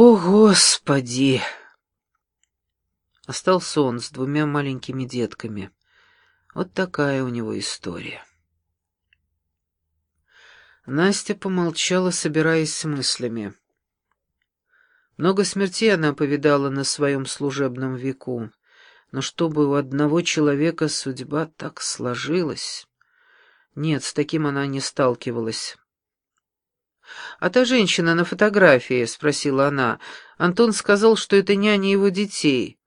О, Господи! Остался он с двумя маленькими детками. Вот такая у него история. Настя помолчала, собираясь с мыслями. Много смертей она повидала на своем служебном веку, но чтобы у одного человека судьба так сложилась... Нет, с таким она не сталкивалась. «А та женщина на фотографии?» — спросила она. Антон сказал, что это няня его детей.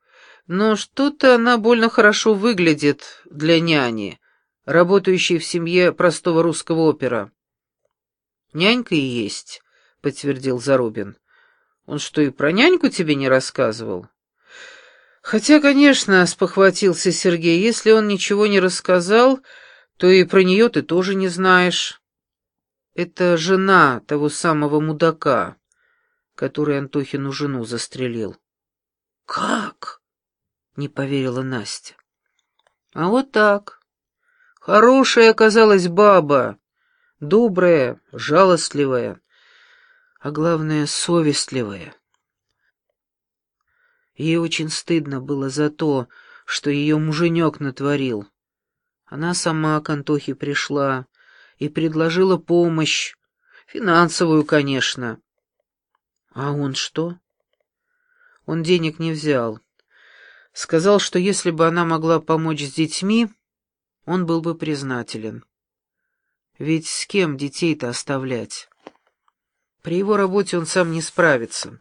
Но что-то она больно хорошо выглядит для няни, работающей в семье простого русского опера. «Нянька и есть», — подтвердил Зарубин. «Он что, и про няньку тебе не рассказывал?» «Хотя, конечно», — спохватился Сергей, — «если он ничего не рассказал, то и про нее ты тоже не знаешь». Это жена того самого мудака, который Антохину жену застрелил. «Как?» — не поверила Настя. «А вот так. Хорошая оказалась баба, добрая, жалостливая, а главное, совестливая. Ей очень стыдно было за то, что ее муженек натворил. Она сама к Антохе пришла, и предложила помощь, финансовую, конечно. А он что? Он денег не взял. Сказал, что если бы она могла помочь с детьми, он был бы признателен. Ведь с кем детей-то оставлять? При его работе он сам не справится.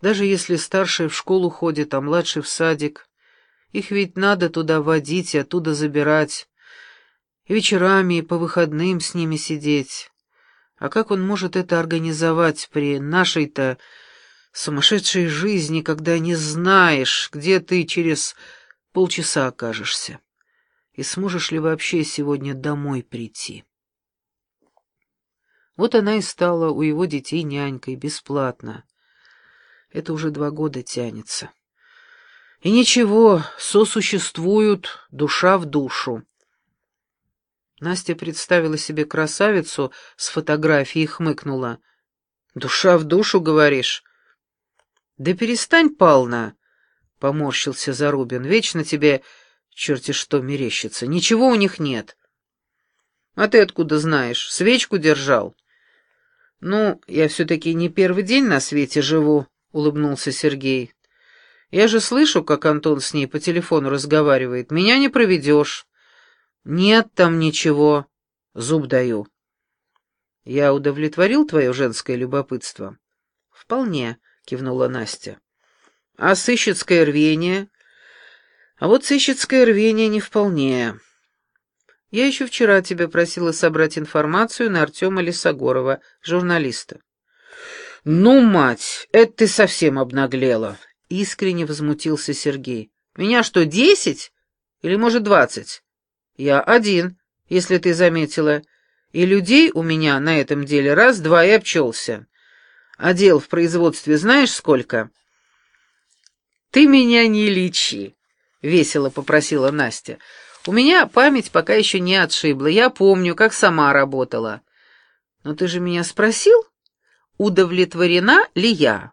Даже если старший в школу ходит, а младший в садик. Их ведь надо туда водить и оттуда забирать вечерами, и по выходным с ними сидеть. А как он может это организовать при нашей-то сумасшедшей жизни, когда не знаешь, где ты через полчаса окажешься? И сможешь ли вообще сегодня домой прийти? Вот она и стала у его детей нянькой, бесплатно. Это уже два года тянется. И ничего, сосуществуют душа в душу. Настя представила себе красавицу с фотографией и хмыкнула. «Душа в душу, говоришь?» «Да перестань, Пална!» — поморщился Зарубин. «Вечно тебе черти что мерещится. Ничего у них нет». «А ты откуда знаешь? Свечку держал?» «Ну, я все-таки не первый день на свете живу», — улыбнулся Сергей. «Я же слышу, как Антон с ней по телефону разговаривает. Меня не проведешь». «Нет там ничего. Зуб даю». «Я удовлетворил твое женское любопытство?» «Вполне», — кивнула Настя. «А сыщицкое рвение?» «А вот сыщицкое рвение не вполне. Я еще вчера тебя просила собрать информацию на Артема Лисогорова, журналиста». «Ну, мать, это ты совсем обнаглела!» — искренне возмутился Сергей. «Меня что, десять? Или, может, двадцать?» Я один, если ты заметила, и людей у меня на этом деле раз-два и обчелся. А дел в производстве знаешь сколько? Ты меня не лечи, — весело попросила Настя. У меня память пока еще не отшибла, я помню, как сама работала. Но ты же меня спросил, удовлетворена ли я?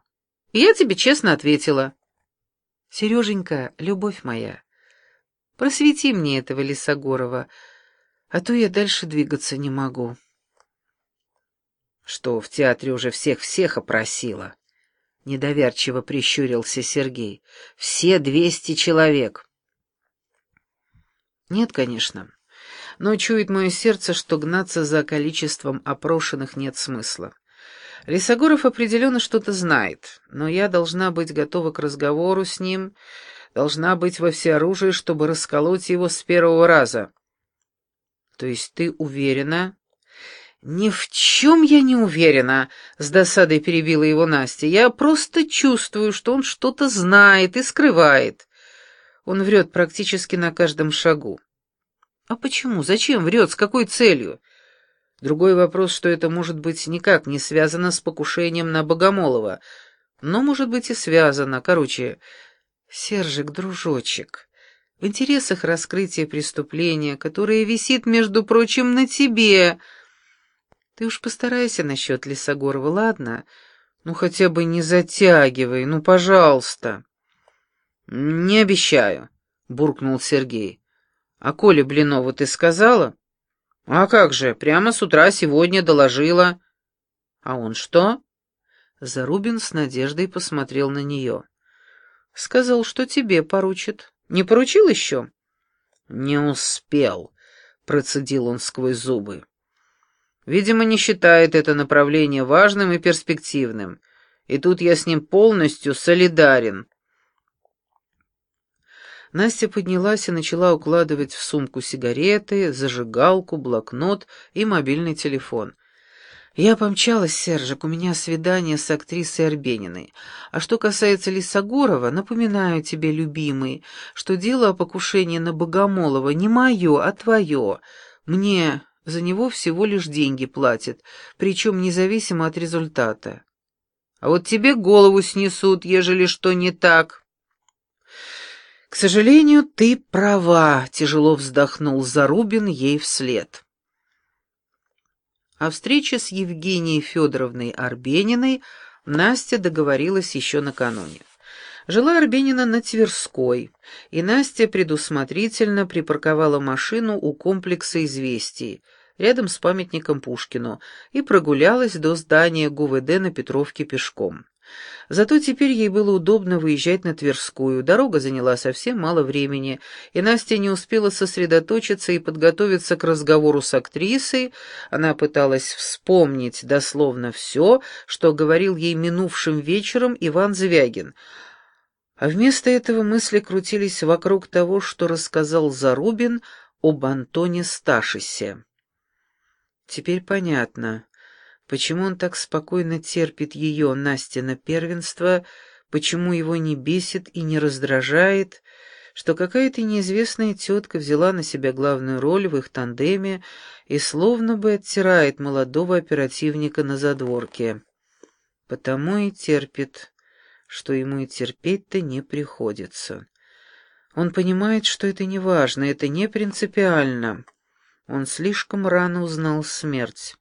И я тебе честно ответила. Сереженька, любовь моя, Просвети мне этого Лисогорова, а то я дальше двигаться не могу. Что, в театре уже всех-всех опросила? Недоверчиво прищурился Сергей. Все двести человек. Нет, конечно. Но чует мое сердце, что гнаться за количеством опрошенных нет смысла. Лисогоров определенно что-то знает, но я должна быть готова к разговору с ним должна быть во всеоружии, чтобы расколоть его с первого раза. То есть ты уверена? Ни в чем я не уверена, с досадой перебила его Настя. Я просто чувствую, что он что-то знает и скрывает. Он врет практически на каждом шагу. А почему? Зачем врет? С какой целью? Другой вопрос, что это может быть никак не связано с покушением на Богомолова. Но, может быть, и связано. Короче, Сержик, дружочек, в интересах раскрытия преступления, которое висит, между прочим, на тебе. Ты уж постарайся насчет Лисогорова, ладно? Ну, хотя бы не затягивай, ну, пожалуйста. Не обещаю, буркнул Сергей. А Коле Блинову ты сказала? А как же, прямо с утра сегодня доложила. А он что? Зарубин с надеждой посмотрел на нее. Сказал, что тебе поручит. Не поручил еще? Не успел, процедил он сквозь зубы. Видимо, не считает это направление важным и перспективным. И тут я с ним полностью солидарен. Настя поднялась и начала укладывать в сумку сигареты, зажигалку, блокнот и мобильный телефон. «Я помчалась, Сержик, у меня свидание с актрисой Арбениной. А что касается Лисогорова, напоминаю тебе, любимый, что дело о покушении на Богомолова не мое, а твое. Мне за него всего лишь деньги платят, причем независимо от результата. А вот тебе голову снесут, ежели что не так». «К сожалению, ты права», — тяжело вздохнул Зарубин ей вслед. О встрече с Евгенией Федоровной Арбениной Настя договорилась еще накануне. Жила Арбенина на Тверской, и Настя предусмотрительно припарковала машину у комплекса «Известий», рядом с памятником Пушкину, и прогулялась до здания ГУВД на Петровке пешком. Зато теперь ей было удобно выезжать на Тверскую, дорога заняла совсем мало времени, и Настя не успела сосредоточиться и подготовиться к разговору с актрисой, она пыталась вспомнить дословно все, что говорил ей минувшим вечером Иван Звягин, а вместо этого мысли крутились вокруг того, что рассказал Зарубин об Антоне Сташисе. Теперь понятно, почему он так спокойно терпит ее, Настина первенство, почему его не бесит и не раздражает, что какая-то неизвестная тетка взяла на себя главную роль в их тандеме и словно бы оттирает молодого оперативника на задворке. Потому и терпит, что ему и терпеть-то не приходится. Он понимает, что это не важно, это не принципиально. Он слишком рано узнал смерть.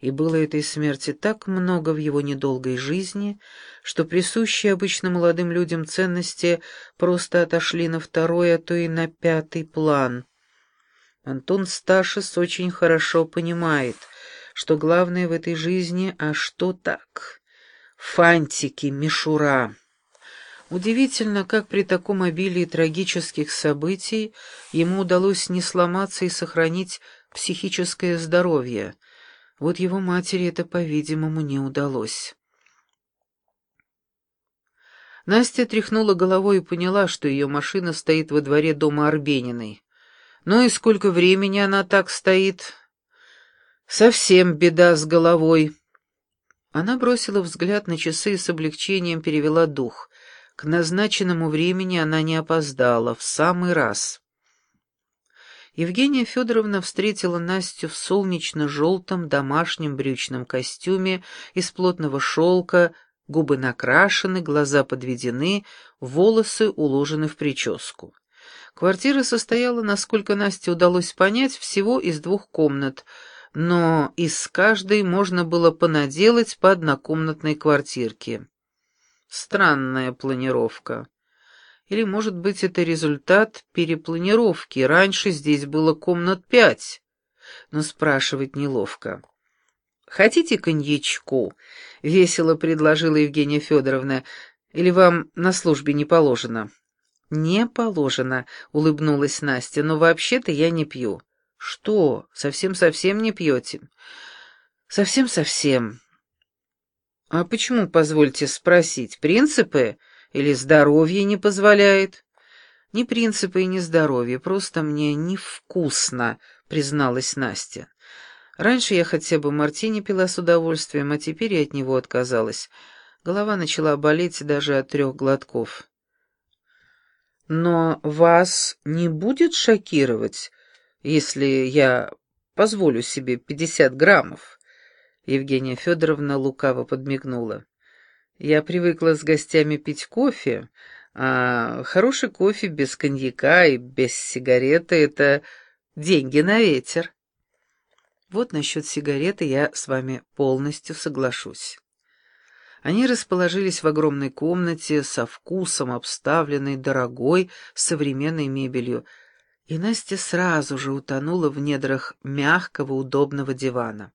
И было этой смерти так много в его недолгой жизни, что присущие обычно молодым людям ценности просто отошли на второй, а то и на пятый план. Антон Сташис очень хорошо понимает, что главное в этой жизни, а что так? Фантики, мишура. Удивительно, как при таком обилии трагических событий ему удалось не сломаться и сохранить психическое здоровье. Вот его матери это, по-видимому, не удалось. Настя тряхнула головой и поняла, что ее машина стоит во дворе дома Арбениной. Ну и сколько времени она так стоит? Совсем беда с головой. Она бросила взгляд на часы и с облегчением перевела дух. К назначенному времени она не опоздала, в самый раз. Евгения Федоровна встретила Настю в солнечно-желтом домашнем брючном костюме из плотного шелка, губы накрашены, глаза подведены, волосы уложены в прическу. Квартира состояла, насколько Насте удалось понять, всего из двух комнат, но из каждой можно было понаделать по однокомнатной квартирке. Странная планировка. Или, может быть, это результат перепланировки. Раньше здесь было комнат пять. Но спрашивать неловко. «Хотите коньячку?» — весело предложила Евгения Федоровна. «Или вам на службе не положено?» «Не положено», — улыбнулась Настя, — «но вообще-то я не пью». «Что, совсем-совсем не пьете?» «Совсем-совсем. «А почему, позвольте спросить, принципы или здоровье не позволяет?» «Не принципы и не здоровье, просто мне невкусно», — призналась Настя. «Раньше я хотя бы мартини пила с удовольствием, а теперь я от него отказалась. Голова начала болеть даже от трех глотков». «Но вас не будет шокировать, если я позволю себе пятьдесят граммов?» Евгения Федоровна лукаво подмигнула. «Я привыкла с гостями пить кофе, а хороший кофе без коньяка и без сигареты — это деньги на ветер». Вот насчет сигареты я с вами полностью соглашусь. Они расположились в огромной комнате, со вкусом обставленной дорогой современной мебелью, и Настя сразу же утонула в недрах мягкого удобного дивана.